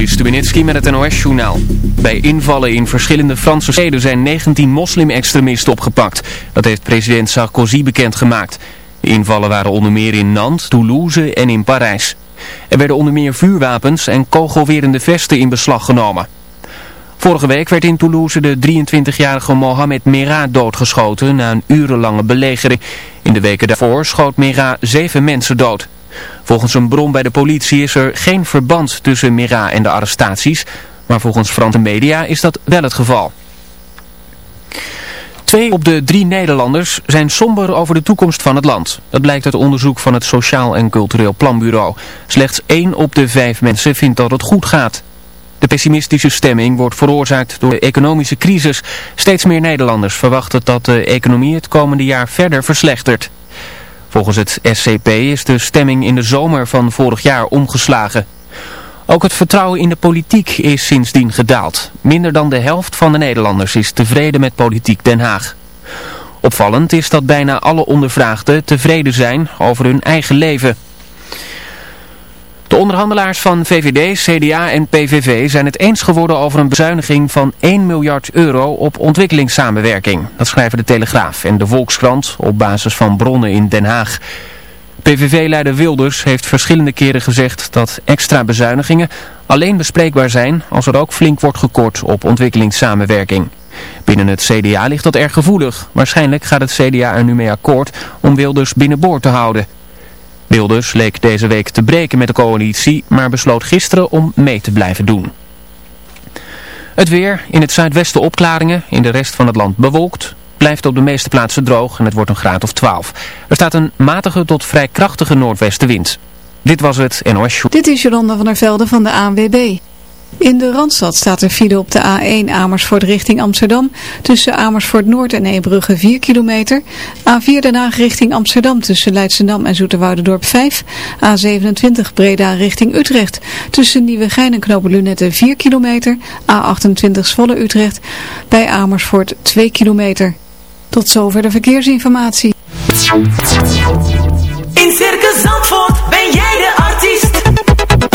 Joris met het NOS-journaal. Bij invallen in verschillende Franse steden zijn 19 moslim-extremisten opgepakt. Dat heeft president Sarkozy bekendgemaakt. De invallen waren onder meer in Nantes, Toulouse en in Parijs. Er werden onder meer vuurwapens en kogelwerende vesten in beslag genomen. Vorige week werd in Toulouse de 23-jarige Mohamed Merah doodgeschoten na een urenlange belegering. In de weken daarvoor schoot Merah zeven mensen dood. Volgens een bron bij de politie is er geen verband tussen Mira en de arrestaties, maar volgens Franse media is dat wel het geval. Twee op de drie Nederlanders zijn somber over de toekomst van het land. Dat blijkt uit onderzoek van het Sociaal en Cultureel Planbureau. Slechts één op de vijf mensen vindt dat het goed gaat. De pessimistische stemming wordt veroorzaakt door de economische crisis. Steeds meer Nederlanders verwachten dat de economie het komende jaar verder verslechtert. Volgens het SCP is de stemming in de zomer van vorig jaar omgeslagen. Ook het vertrouwen in de politiek is sindsdien gedaald. Minder dan de helft van de Nederlanders is tevreden met politiek Den Haag. Opvallend is dat bijna alle ondervraagden tevreden zijn over hun eigen leven. De onderhandelaars van VVD, CDA en PVV zijn het eens geworden over een bezuiniging van 1 miljard euro op ontwikkelingssamenwerking. Dat schrijven de Telegraaf en de Volkskrant op basis van bronnen in Den Haag. PVV-leider Wilders heeft verschillende keren gezegd dat extra bezuinigingen alleen bespreekbaar zijn als er ook flink wordt gekort op ontwikkelingssamenwerking. Binnen het CDA ligt dat erg gevoelig. Waarschijnlijk gaat het CDA er nu mee akkoord om Wilders binnenboord te houden. Wilders leek deze week te breken met de coalitie, maar besloot gisteren om mee te blijven doen. Het weer, in het zuidwesten opklaringen, in de rest van het land bewolkt, blijft op de meeste plaatsen droog en het wordt een graad of 12. Er staat een matige tot vrij krachtige noordwestenwind. Dit was het NOS. Dit is Jolanda van der Velde van de ANWB. In de Randstad staat er file op de A1 Amersfoort richting Amsterdam. Tussen Amersfoort Noord en Eembrugge 4 kilometer. A4 Den Haag richting Amsterdam tussen Leidschendam en Zoeterwoudendorp 5. A27 Breda richting Utrecht. Tussen Nieuwegein en Knopen 4 kilometer. A28 Zwolle Utrecht. Bij Amersfoort 2 kilometer. Tot zover de verkeersinformatie. In Circus Zandvoort ben jij de.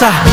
graça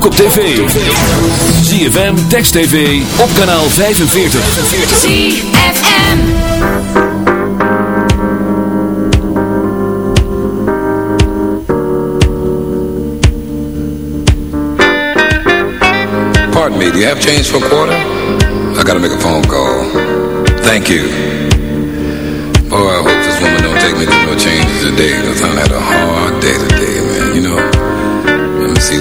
ook op tv. ZFM, Text TV, op kanaal 45. ZFM Pardon me, do you have change for a quarter? I gotta make a phone call. Thank you. Boy, I hope this woman don't take me to no changes today, because I had a hard day today.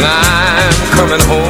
and I'm coming home.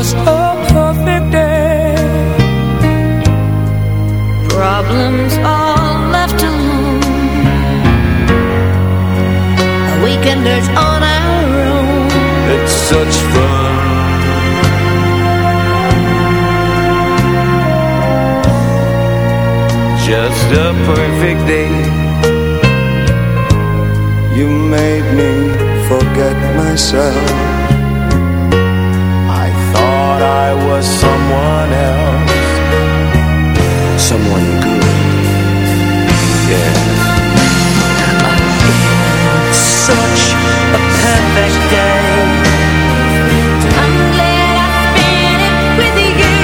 On. Just a perfect day. Problems all left alone. Weekenders on our own. It's such fun. Just a perfect day. You made me forget myself. I was someone else. Someone good. Yeah. It's such a perfect day. I'm glad I spent it with you.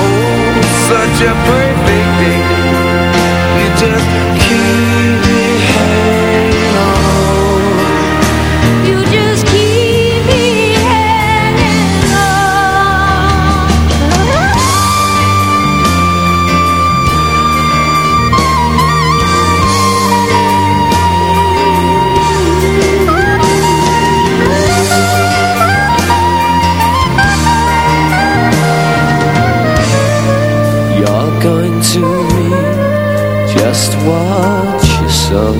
Oh, such a perfect day. You just You're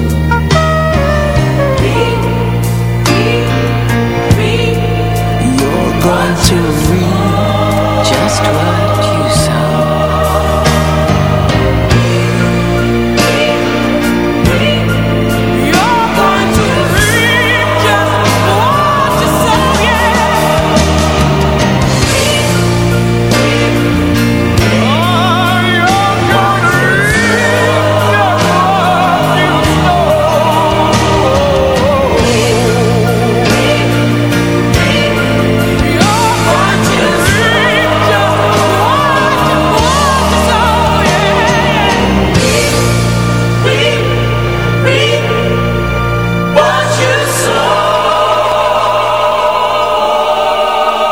going to reap just what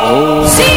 哦。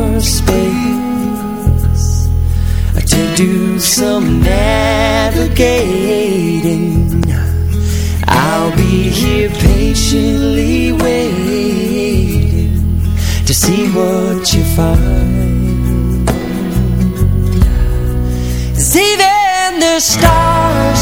do some navigating. I'll be here patiently waiting to see what you find. 'Cause even the stars,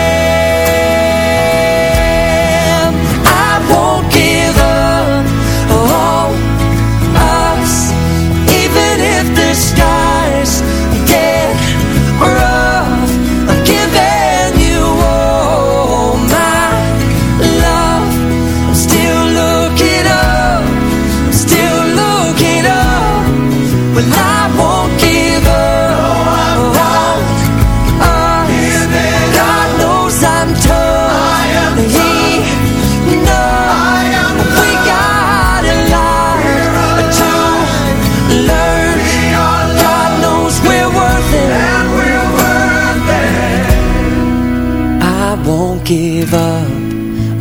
Give up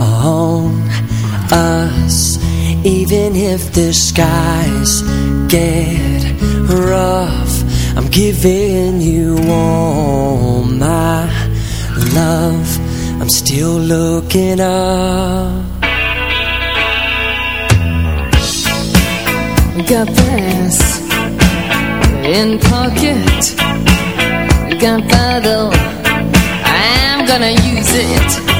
on us, even if the skies get rough. I'm giving you all my love. I'm still looking up. Got this in pocket. Though. I'm gonna use it.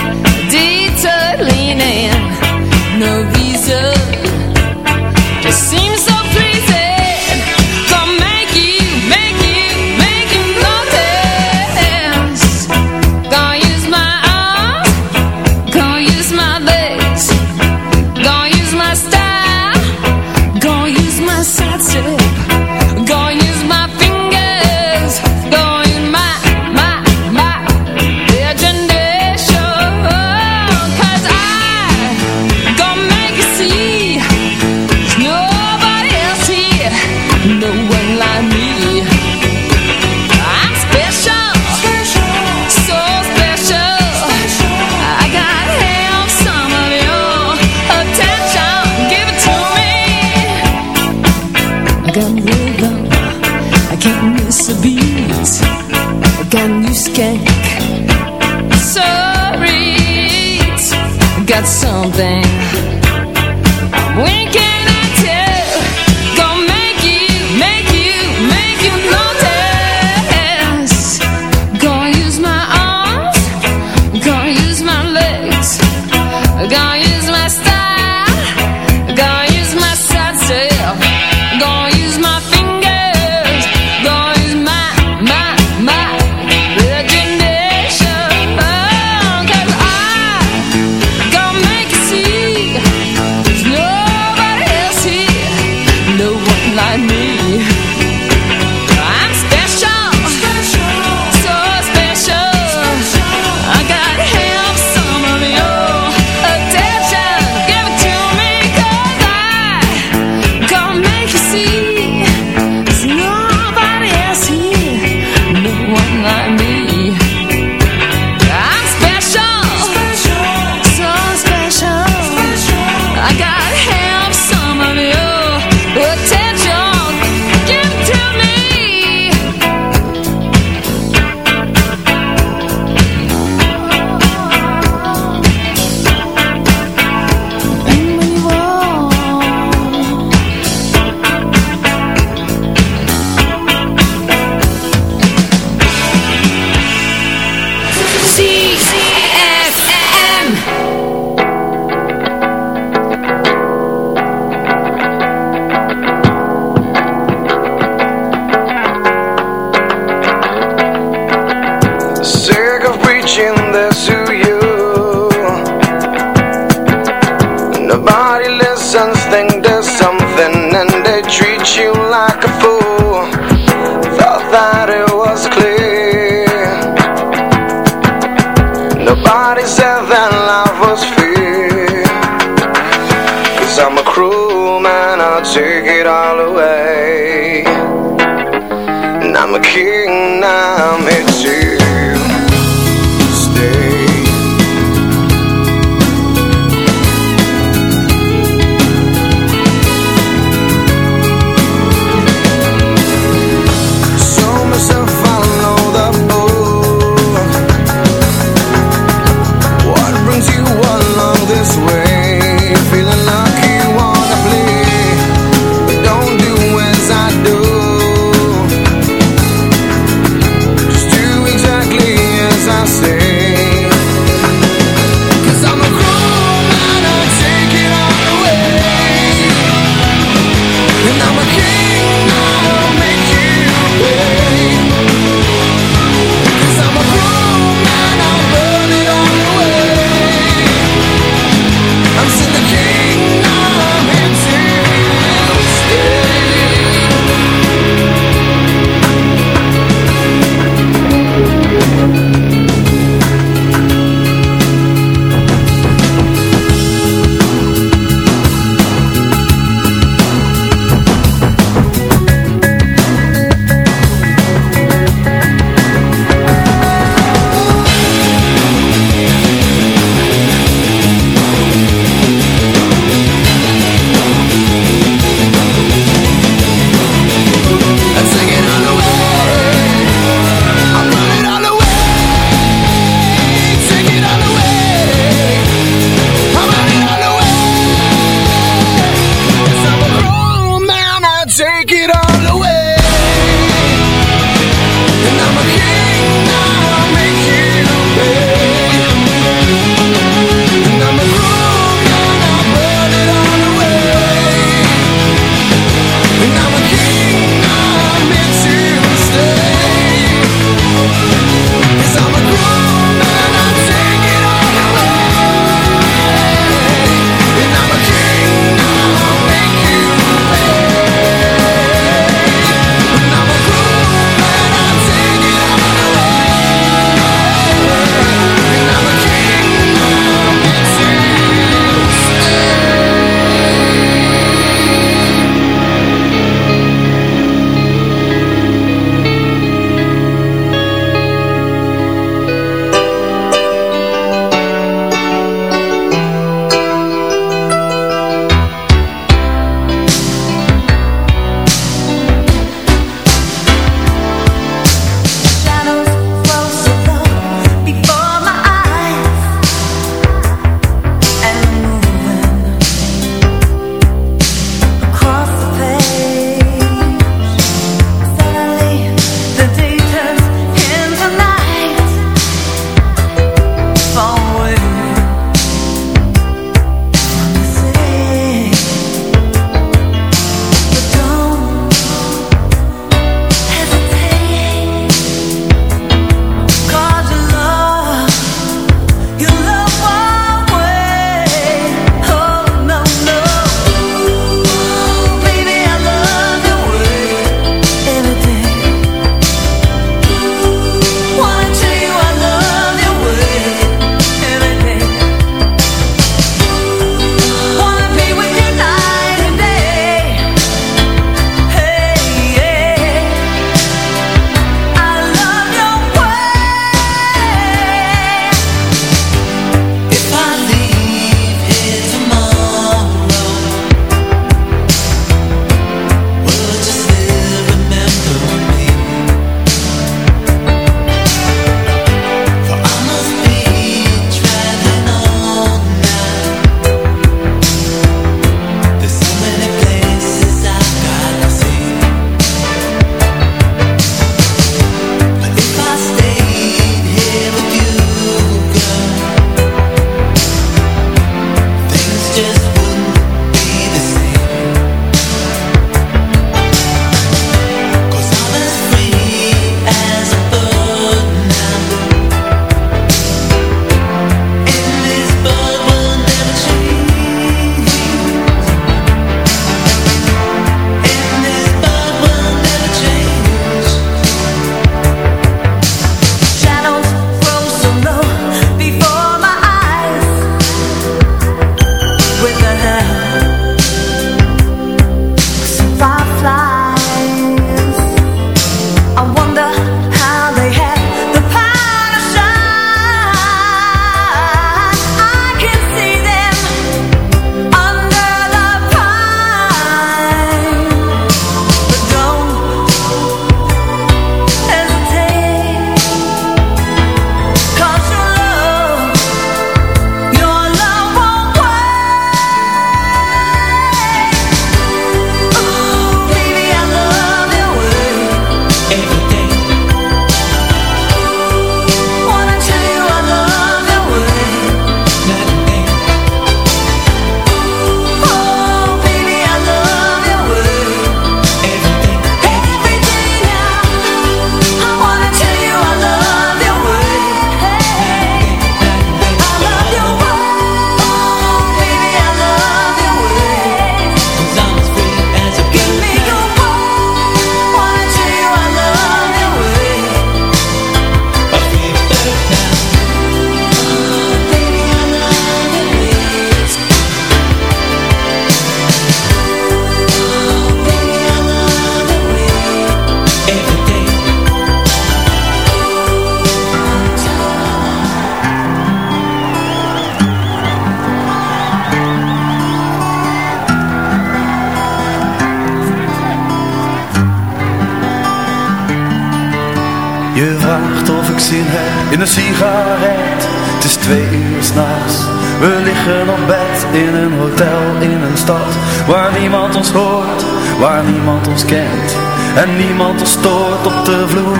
waar niemand ons kent en niemand ons stoort op de vloer.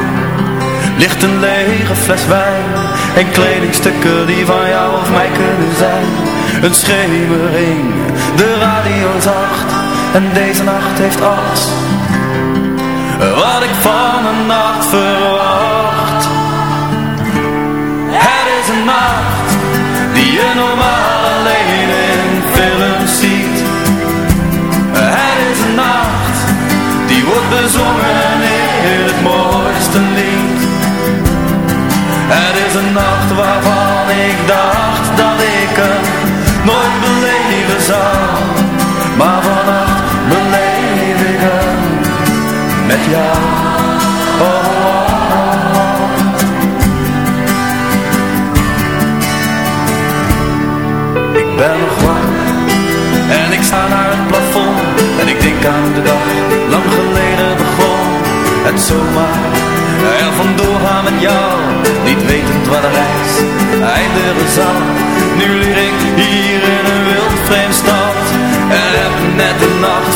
Ligt een lege fles wijn en kledingstukken die van jou of mij kunnen zijn. Een schemering, de radio zacht en deze nacht heeft alles mooiste lied. Het is een nacht waarvan ik dacht dat ik hem nooit beleven zou. Maar vannacht beleef ik hem met jou. Jou, niet wetend waar de reis eindigen zal. Nu lig ik hier in een wild stad en heb net de nacht